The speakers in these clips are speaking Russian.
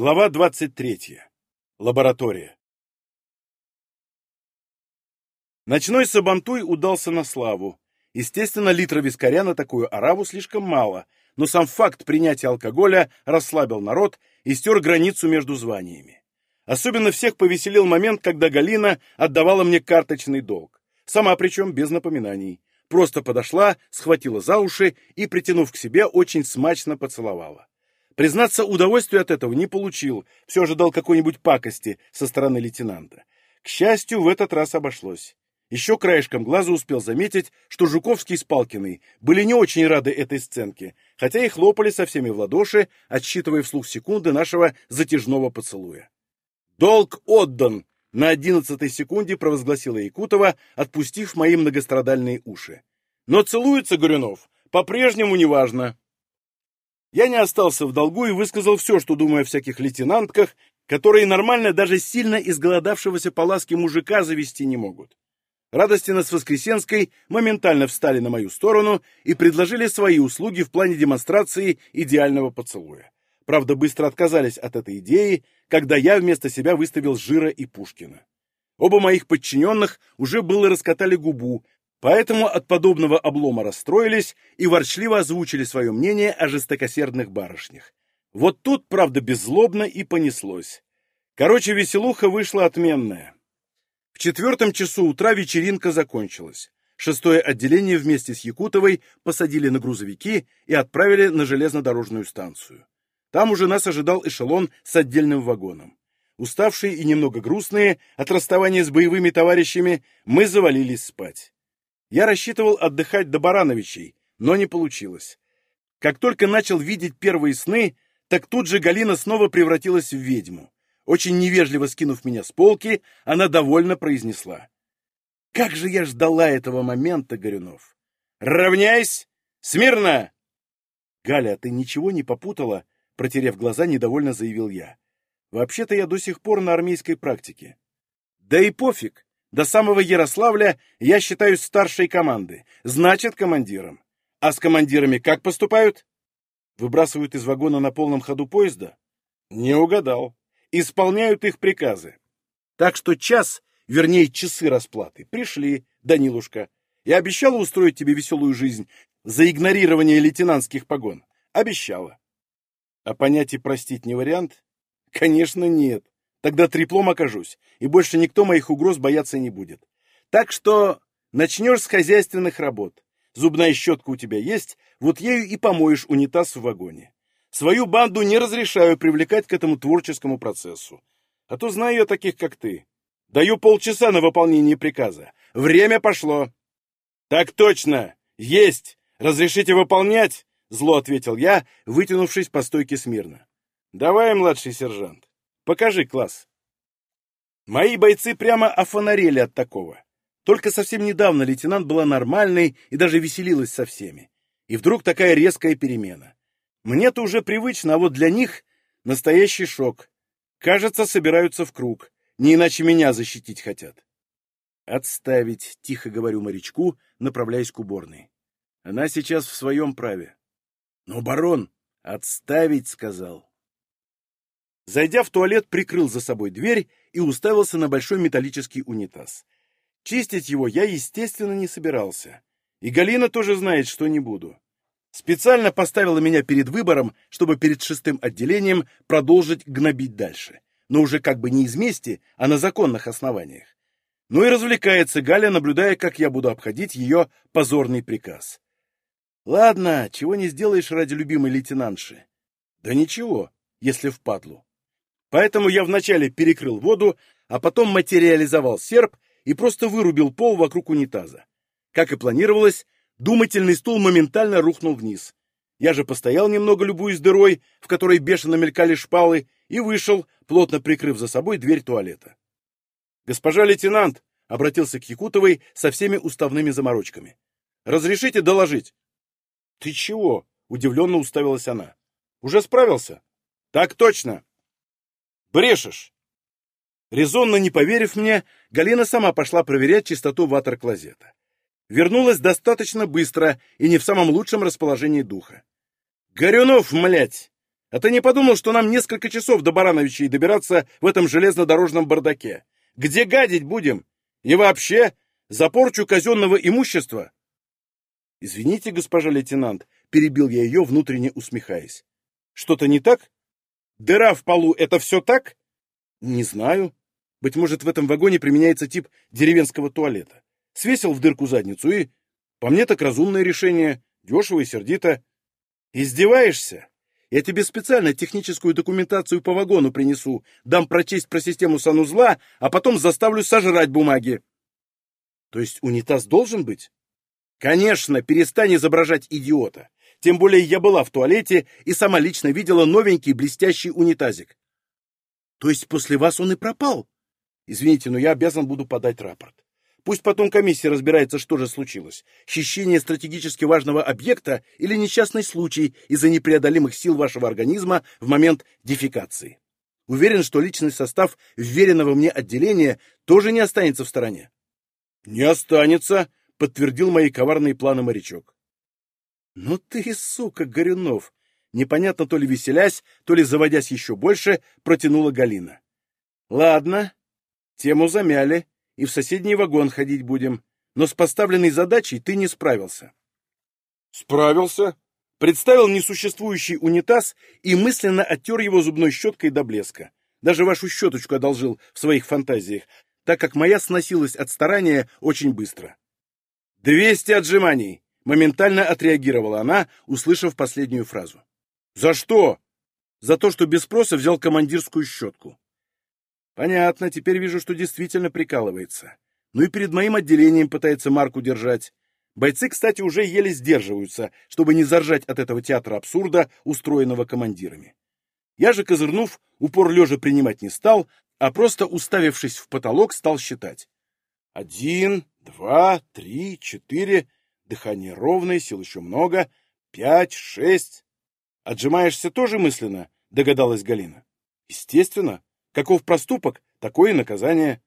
Глава 23. Лаборатория. Ночной сабантуй удался на славу. Естественно, литра вискаря на такую ораву слишком мало, но сам факт принятия алкоголя расслабил народ и стер границу между званиями. Особенно всех повеселил момент, когда Галина отдавала мне карточный долг. Сама причем без напоминаний. Просто подошла, схватила за уши и, притянув к себе, очень смачно поцеловала. Признаться, удовольствия от этого не получил, все ожидал какой-нибудь пакости со стороны лейтенанта. К счастью, в этот раз обошлось. Еще краешком глаза успел заметить, что Жуковский с Палкиной были не очень рады этой сценке, хотя и хлопали со всеми в ладоши, отсчитывая вслух секунды нашего затяжного поцелуя. «Долг отдан!» — на одиннадцатой секунде провозгласила Якутова, отпустив мои многострадальные уши. «Но целуется Горюнов по-прежнему неважно». Я не остался в долгу и высказал все, что думаю о всяких лейтенантках, которые нормально даже сильно изголодавшегося по ласке мужика завести не могут. Радостина с Воскресенской моментально встали на мою сторону и предложили свои услуги в плане демонстрации идеального поцелуя. Правда, быстро отказались от этой идеи, когда я вместо себя выставил Жира и Пушкина. Оба моих подчиненных уже было раскатали губу, поэтому от подобного облома расстроились и ворчливо озвучили свое мнение о жестокосердных барышнях. Вот тут, правда, беззлобно и понеслось. Короче, веселуха вышла отменная. В четвертом часу утра вечеринка закончилась. Шестое отделение вместе с Якутовой посадили на грузовики и отправили на железнодорожную станцию. Там уже нас ожидал эшелон с отдельным вагоном. Уставшие и немного грустные от расставания с боевыми товарищами, мы завалились спать. Я рассчитывал отдыхать до Барановичей, но не получилось. Как только начал видеть первые сны, так тут же Галина снова превратилась в ведьму. Очень невежливо скинув меня с полки, она довольно произнесла. «Как же я ждала этого момента, Горюнов!» «Равняйсь! Смирно!» «Галя, ты ничего не попутала?» Протерев глаза, недовольно заявил я. «Вообще-то я до сих пор на армейской практике». «Да и пофиг! До самого Ярославля я считаюсь старшей команды, значит, командиром. А с командирами как поступают?» «Выбрасывают из вагона на полном ходу поезда?» «Не угадал исполняют их приказы. Так что час, вернее часы расплаты, пришли, Данилушка. Я обещала устроить тебе веселую жизнь за игнорирование лейтенантских погон. Обещала. А понять и простить не вариант? Конечно, нет. Тогда треплом окажусь, и больше никто моих угроз бояться не будет. Так что начнешь с хозяйственных работ. Зубная щетка у тебя есть, вот ею и помоешь унитаз в вагоне. Свою банду не разрешаю привлекать к этому творческому процессу. А то знаю я таких, как ты. Даю полчаса на выполнение приказа. Время пошло. Так точно. Есть. Разрешите выполнять? Зло ответил я, вытянувшись по стойке смирно. Давай, младший сержант. Покажи класс. Мои бойцы прямо офонарели от такого. Только совсем недавно лейтенант была нормальной и даже веселилась со всеми. И вдруг такая резкая перемена. Мне-то уже привычно, а вот для них настоящий шок. Кажется, собираются в круг. Не иначе меня защитить хотят. «Отставить», — тихо говорю морячку, направляясь к уборной. Она сейчас в своем праве. «Но, барон, отставить», — сказал. Зайдя в туалет, прикрыл за собой дверь и уставился на большой металлический унитаз. Чистить его я, естественно, не собирался. И Галина тоже знает, что не буду. Специально поставила меня перед выбором, чтобы перед шестым отделением продолжить гнобить дальше. Но уже как бы не из мести, а на законных основаниях. Ну и развлекается Галя, наблюдая, как я буду обходить ее позорный приказ. Ладно, чего не сделаешь ради любимой лейтенантши. Да ничего, если впадлу. Поэтому я вначале перекрыл воду, а потом материализовал серп и просто вырубил пол вокруг унитаза. Как и планировалось, Думательный стул моментально рухнул вниз. Я же постоял немного, любуясь дырой, в которой бешено мелькали шпалы, и вышел, плотно прикрыв за собой дверь туалета. «Госпожа лейтенант!» — обратился к Якутовой со всеми уставными заморочками. «Разрешите доложить?» «Ты чего?» — удивленно уставилась она. «Уже справился?» «Так точно!» «Брешешь!» Резонно не поверив мне, Галина сама пошла проверять чистоту ватер-клозета вернулась достаточно быстро и не в самом лучшем расположении духа. «Горюнов, млять! А ты не подумал, что нам несколько часов до Барановичей добираться в этом железнодорожном бардаке? Где гадить будем? И вообще, за порчу казенного имущества?» «Извините, госпожа лейтенант», — перебил я ее, внутренне усмехаясь. «Что-то не так? Дыра в полу — это все так?» «Не знаю. Быть может, в этом вагоне применяется тип деревенского туалета. Свесил в дырку задницу и... По мне так разумное решение, дешево и сердито. Издеваешься? Я тебе специально техническую документацию по вагону принесу, дам прочесть про систему санузла, а потом заставлю сожрать бумаги. То есть унитаз должен быть? Конечно, перестань изображать идиота. Тем более я была в туалете и сама лично видела новенький блестящий унитазик. То есть после вас он и пропал? Извините, но я обязан буду подать рапорт. Пусть потом комиссия разбирается, что же случилось. Хищение стратегически важного объекта или несчастный случай из-за непреодолимых сил вашего организма в момент дефекации. Уверен, что личный состав вверенного мне отделения тоже не останется в стороне. «Не останется», — подтвердил мои коварные планы морячок. «Ну ты, сука, Горюнов!» Непонятно то ли веселясь, то ли заводясь еще больше, протянула Галина. «Ладно, тему замяли, и в соседний вагон ходить будем, но с поставленной задачей ты не справился». «Справился», представил несуществующий унитаз и мысленно оттер его зубной щеткой до блеска. Даже вашу щеточку одолжил в своих фантазиях, так как моя сносилась от старания очень быстро. «Двести отжиманий!» — моментально отреагировала она, услышав последнюю фразу. «За что?» «За то, что без спроса взял командирскую щетку». «Понятно, теперь вижу, что действительно прикалывается. Ну и перед моим отделением пытается марку держать. Бойцы, кстати, уже еле сдерживаются, чтобы не заржать от этого театра абсурда, устроенного командирами. Я же, козырнув, упор лежа принимать не стал, а просто, уставившись в потолок, стал считать. Один, два, три, четыре. Дыхание ровное, сил еще много. Пять, шесть. Отжимаешься тоже мысленно, догадалась Галина. Естественно. Каков проступок, такое наказание.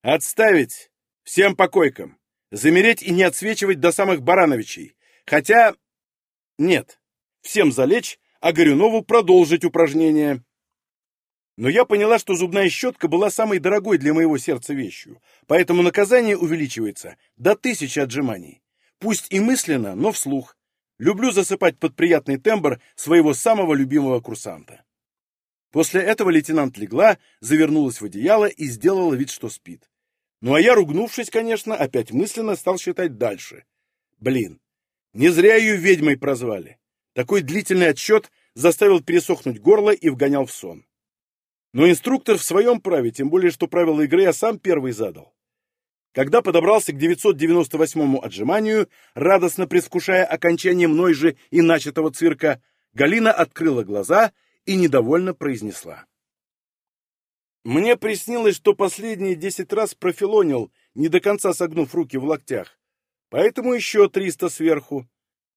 Отставить! Всем по койкам! Замереть и не отсвечивать до самых Барановичей. Хотя... Нет. Всем залечь, а Горюнову продолжить упражнение. Но я поняла, что зубная щетка была самой дорогой для моего сердца вещью, поэтому наказание увеличивается до тысячи отжиманий. Пусть и мысленно, но вслух. Люблю засыпать под приятный тембр своего самого любимого курсанта. После этого лейтенант легла, завернулась в одеяло и сделала вид, что спит. Ну а я, ругнувшись, конечно, опять мысленно стал считать дальше. Блин, не зря ее ведьмой прозвали. Такой длительный отсчет заставил пересохнуть горло и вгонял в сон. Но инструктор в своем праве, тем более, что правила игры я сам первый задал. Когда подобрался к 998-му отжиманию, радостно предвкушая окончание мной же и начатого цирка, Галина открыла глаза и недовольно произнесла. Мне приснилось, что последние десять раз профилонил, не до конца согнув руки в локтях, поэтому еще триста сверху.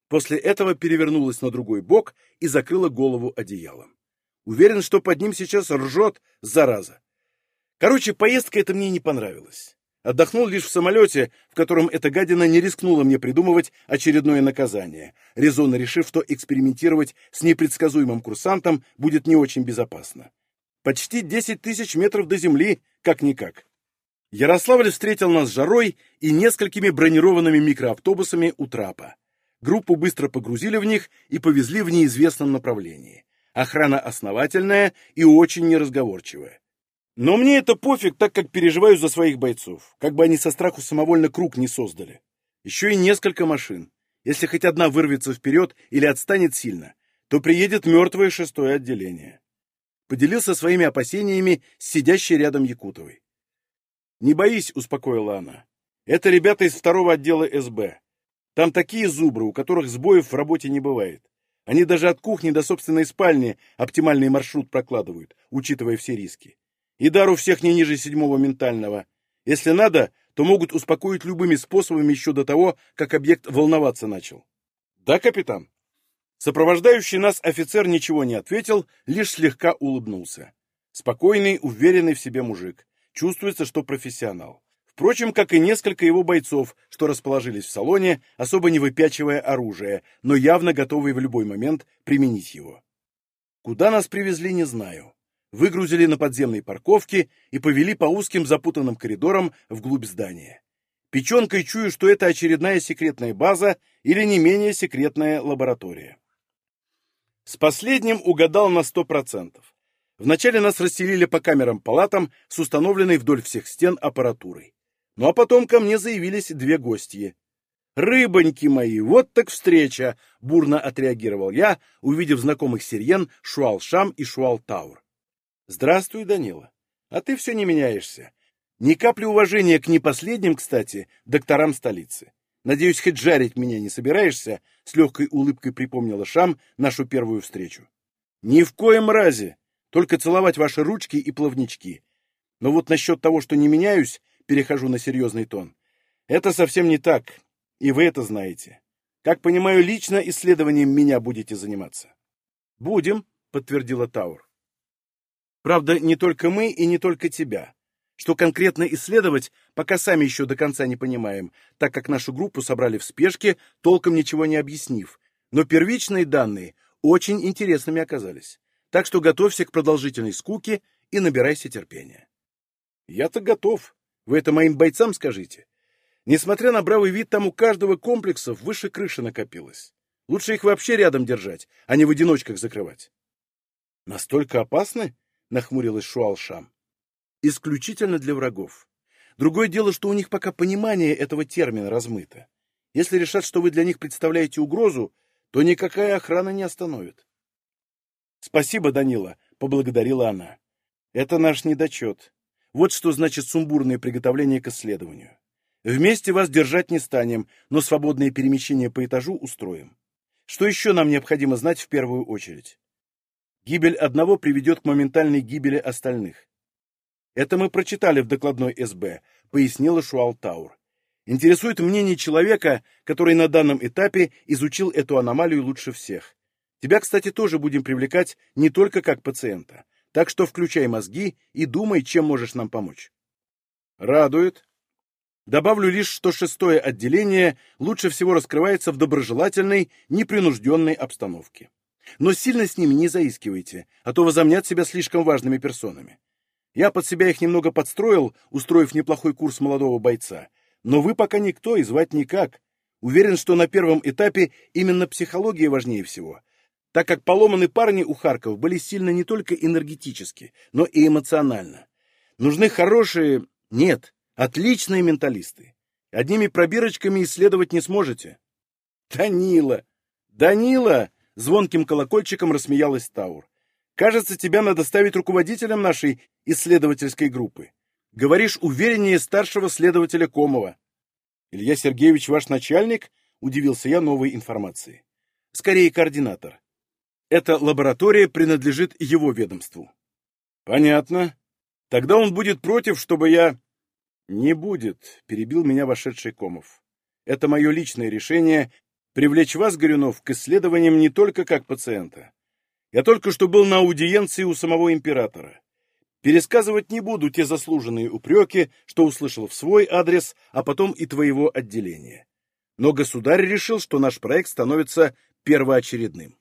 После этого перевернулась на другой бок и закрыла голову одеялом. Уверен, что под ним сейчас ржет, зараза. Короче, поездка эта мне не понравилась. Отдохнул лишь в самолете, в котором эта гадина не рискнула мне придумывать очередное наказание, резонно решив, что экспериментировать с непредсказуемым курсантом будет не очень безопасно. Почти 10 тысяч метров до земли, как-никак. Ярославль встретил нас жарой и несколькими бронированными микроавтобусами у трапа. Группу быстро погрузили в них и повезли в неизвестном направлении. Охрана основательная и очень неразговорчивая. Но мне это пофиг, так как переживаю за своих бойцов, как бы они со страху самовольно круг не создали. Еще и несколько машин. Если хоть одна вырвется вперед или отстанет сильно, то приедет мертвое шестое отделение. Поделился своими опасениями с сидящей рядом Якутовой. «Не боись», — успокоила она. «Это ребята из второго отдела СБ. Там такие зубры, у которых сбоев в работе не бывает. Они даже от кухни до собственной спальни оптимальный маршрут прокладывают, учитывая все риски. И дар у всех не ниже седьмого ментального. Если надо, то могут успокоить любыми способами еще до того, как объект волноваться начал. Да, капитан? Сопровождающий нас офицер ничего не ответил, лишь слегка улыбнулся. Спокойный, уверенный в себе мужик. Чувствуется, что профессионал. Впрочем, как и несколько его бойцов, что расположились в салоне, особо не выпячивая оружие, но явно готовые в любой момент применить его. Куда нас привезли, не знаю. Выгрузили на подземной парковке и повели по узким запутанным коридорам вглубь здания. Печенкой чую, что это очередная секретная база или не менее секретная лаборатория. С последним угадал на сто процентов. Вначале нас расселили по камерам-палатам с установленной вдоль всех стен аппаратурой. Ну а потом ко мне заявились две гостьи. «Рыбоньки мои, вот так встреча!» — бурно отреагировал я, увидев знакомых сирен Шуал-Шам и Шуал-Таур. «Здравствуй, Данила. А ты все не меняешься. Ни капли уважения к непоследним, кстати, докторам столицы. Надеюсь, хоть жарить меня не собираешься?» — с легкой улыбкой припомнила Шам нашу первую встречу. «Ни в коем разе! Только целовать ваши ручки и плавнички. Но вот насчет того, что не меняюсь, перехожу на серьезный тон. Это совсем не так, и вы это знаете. Как понимаю, лично исследованием меня будете заниматься. Будем, подтвердила Таур. Правда, не только мы и не только тебя. Что конкретно исследовать, пока сами еще до конца не понимаем, так как нашу группу собрали в спешке, толком ничего не объяснив. Но первичные данные очень интересными оказались. Так что готовься к продолжительной скуке и набирайся терпения. Я-то готов. Вы это моим бойцам скажите. Несмотря на бравый вид, там у каждого комплексов выше крыши накопилось. Лучше их вообще рядом держать, а не в одиночках закрывать. Настолько опасны? Нахмурилась Шуалшам. Исключительно для врагов. Другое дело, что у них пока понимание этого термина размыто. Если решат, что вы для них представляете угрозу, то никакая охрана не остановит. «Спасибо, Данила», — поблагодарила она. «Это наш недочет. Вот что значит сумбурное приготовление к исследованию. Вместе вас держать не станем, но свободное перемещение по этажу устроим. Что еще нам необходимо знать в первую очередь? Гибель одного приведет к моментальной гибели остальных. Это мы прочитали в докладной СБ, пояснила Шуалтаур. Интересует мнение человека, который на данном этапе изучил эту аномалию лучше всех. Тебя, кстати, тоже будем привлекать не только как пациента. Так что включай мозги и думай, чем можешь нам помочь. Радует. Добавлю лишь, что шестое отделение лучше всего раскрывается в доброжелательной, непринужденной обстановке. Но сильно с ними не заискивайте, а то возомнят себя слишком важными персонами. Я под себя их немного подстроил, устроив неплохой курс молодого бойца. Но вы пока никто и звать никак. Уверен, что на первом этапе именно психология важнее всего, так как поломаны парни у Харков были сильно не только энергетически, но и эмоционально. Нужны хорошие, нет, отличные менталисты. Одними пробирочками исследовать не сможете. Данила! Данила! Звонким колокольчиком рассмеялась Таур. Кажется, тебя надо ставить руководителем нашей исследовательской группы. Говоришь увереннее старшего следователя Комова. Илья Сергеевич ваш начальник? Удивился я новой информации. Скорее, координатор. Эта лаборатория принадлежит его ведомству. Понятно. Тогда он будет против, чтобы я... Не будет, перебил меня вошедший Комов. Это мое личное решение привлечь вас, Горюнов, к исследованиям не только как пациента. Я только что был на аудиенции у самого императора. Пересказывать не буду те заслуженные упреки, что услышал в свой адрес, а потом и твоего отделения. Но государь решил, что наш проект становится первоочередным.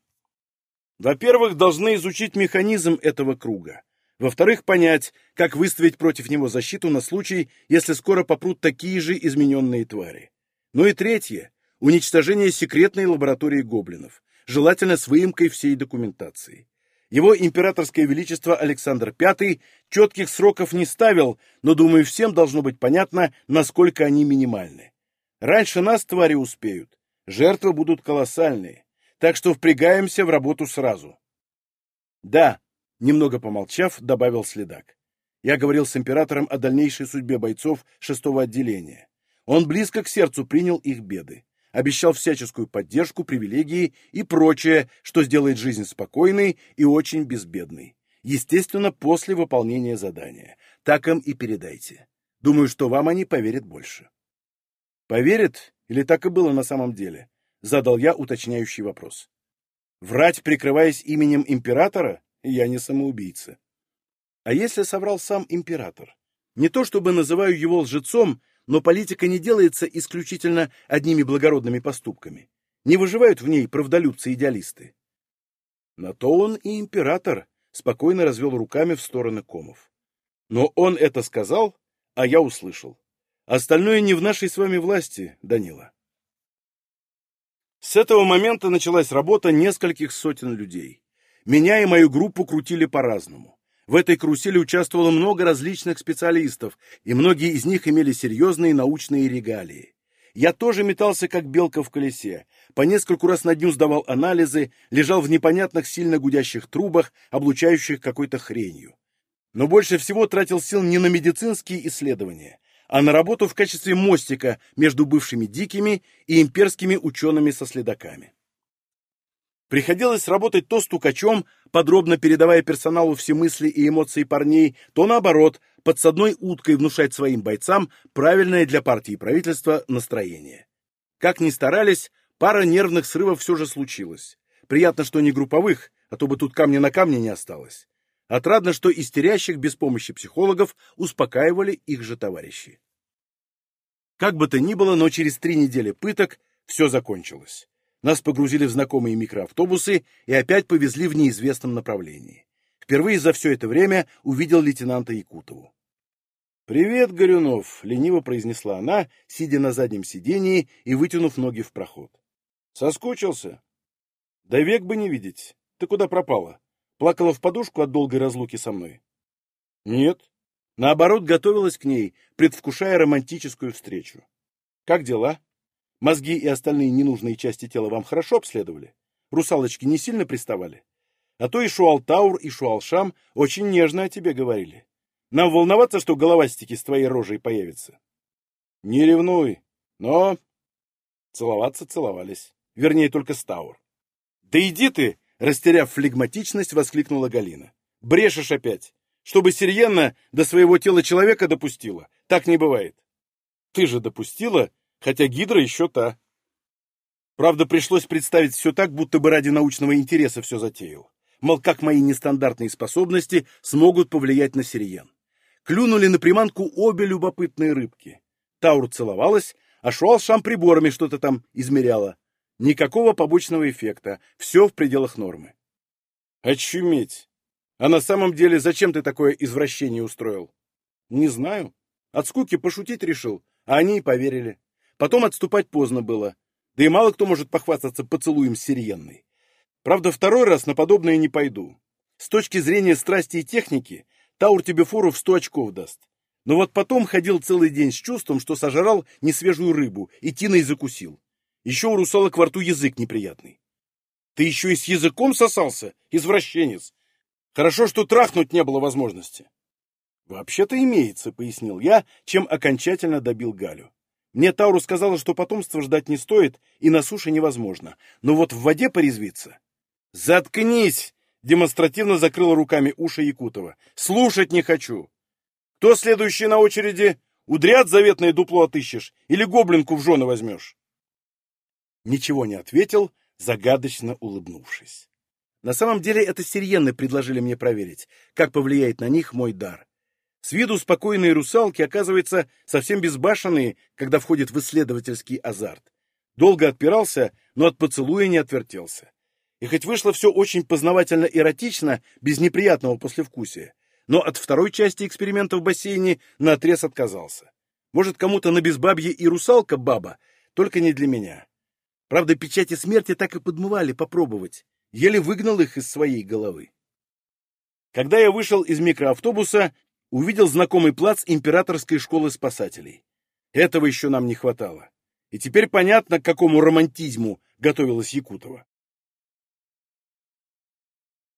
Во-первых, должны изучить механизм этого круга. Во-вторых, понять, как выставить против него защиту на случай, если скоро попрут такие же измененные твари. Ну и третье – уничтожение секретной лаборатории гоблинов, желательно с выемкой всей документации. Его императорское величество Александр V четких сроков не ставил, но, думаю, всем должно быть понятно, насколько они минимальны. Раньше нас твари успеют, жертвы будут колоссальные так что впрягаемся в работу сразу. Да, немного помолчав, добавил следак. Я говорил с императором о дальнейшей судьбе бойцов шестого отделения. Он близко к сердцу принял их беды, обещал всяческую поддержку, привилегии и прочее, что сделает жизнь спокойной и очень безбедной. Естественно, после выполнения задания. Так им и передайте. Думаю, что вам они поверят больше. Поверят? Или так и было на самом деле? — задал я уточняющий вопрос. «Врать, прикрываясь именем императора? Я не самоубийца. А если соврал сам император? Не то чтобы называю его лжецом, но политика не делается исключительно одними благородными поступками. Не выживают в ней правдолюбцы-идеалисты. На то он и император, спокойно развел руками в стороны комов. Но он это сказал, а я услышал. Остальное не в нашей с вами власти, Данила. С этого момента началась работа нескольких сотен людей. Меня и мою группу крутили по-разному. В этой карусели участвовало много различных специалистов, и многие из них имели серьезные научные регалии. Я тоже метался, как белка в колесе. По нескольку раз на дню сдавал анализы, лежал в непонятных сильно гудящих трубах, облучающих какой-то хренью. Но больше всего тратил сил не на медицинские исследования, а на работу в качестве мостика между бывшими дикими и имперскими учеными со следаками. Приходилось работать то стукачом, подробно передавая персоналу все мысли и эмоции парней, то наоборот, подсадной уткой внушать своим бойцам правильное для партии и правительства настроение. Как ни старались, пара нервных срывов все же случилась. Приятно, что не групповых, а то бы тут камня на камне не осталось. Отрадно, что истерящих без помощи психологов успокаивали их же товарищи. Как бы то ни было, но через три недели пыток все закончилось. Нас погрузили в знакомые микроавтобусы и опять повезли в неизвестном направлении. Впервые за все это время увидел лейтенанта Якутову. «Привет, Горюнов!» — лениво произнесла она, сидя на заднем сидении и вытянув ноги в проход. «Соскучился?» «Да век бы не видеть. Ты куда пропала?» Плакала в подушку от долгой разлуки со мной? Нет. Наоборот, готовилась к ней, предвкушая романтическую встречу. Как дела? Мозги и остальные ненужные части тела вам хорошо обследовали? Русалочки не сильно приставали? А то и Шуалтаур, и Шуалшам очень нежно о тебе говорили. Нам волноваться, что головастики с твоей рожей появятся? Не ревнуй, но... Целоваться целовались. Вернее, только Стаур. Да иди ты! Растеряв флегматичность, воскликнула Галина. «Брешешь опять! Чтобы Сирьенна до своего тела человека допустила. Так не бывает. Ты же допустила, хотя Гидра еще та. Правда, пришлось представить все так, будто бы ради научного интереса все затеял. Мол, как мои нестандартные способности смогут повлиять на Сириен. Клюнули на приманку обе любопытные рыбки. Таур целовалась, а Шуалшам приборами что-то там измеряла. Никакого побочного эффекта, все в пределах нормы. Очуметь! А на самом деле зачем ты такое извращение устроил? Не знаю. От скуки пошутить решил, а они и поверили. Потом отступать поздно было. Да и мало кто может похвастаться поцелуем с Сириенной. Правда, второй раз на подобное не пойду. С точки зрения страсти и техники, Таур тебе фору в сто очков даст. Но вот потом ходил целый день с чувством, что сожрал несвежую рыбу и тиной закусил. Еще у русалок во рту язык неприятный. Ты еще и с языком сосался, извращенец. Хорошо, что трахнуть не было возможности. Вообще-то имеется, пояснил я, чем окончательно добил Галю. Мне Тауру сказала, что потомство ждать не стоит и на суше невозможно, но вот в воде порезвиться... Заткнись! Демонстративно закрыла руками уши Якутова. Слушать не хочу. Кто следующий на очереди? Удряд заветное дупло отыщешь или гоблинку в жены возьмешь? ничего не ответил, загадочно улыбнувшись. На самом деле это сирены предложили мне проверить, как повлияет на них мой дар. С виду спокойные русалки, оказывается, совсем безбашенные, когда входят в исследовательский азарт. Долго отпирался, но от поцелуя не отвертелся. И хоть вышло все очень познавательно-эротично, без неприятного послевкусия, но от второй части эксперимента в бассейне наотрез отказался. Может, кому-то на безбабье и русалка баба, только не для меня. Правда, печати смерти так и подмывали попробовать. Еле выгнал их из своей головы. Когда я вышел из микроавтобуса, увидел знакомый плац императорской школы спасателей. Этого еще нам не хватало. И теперь понятно, к какому романтизму готовилась Якутова.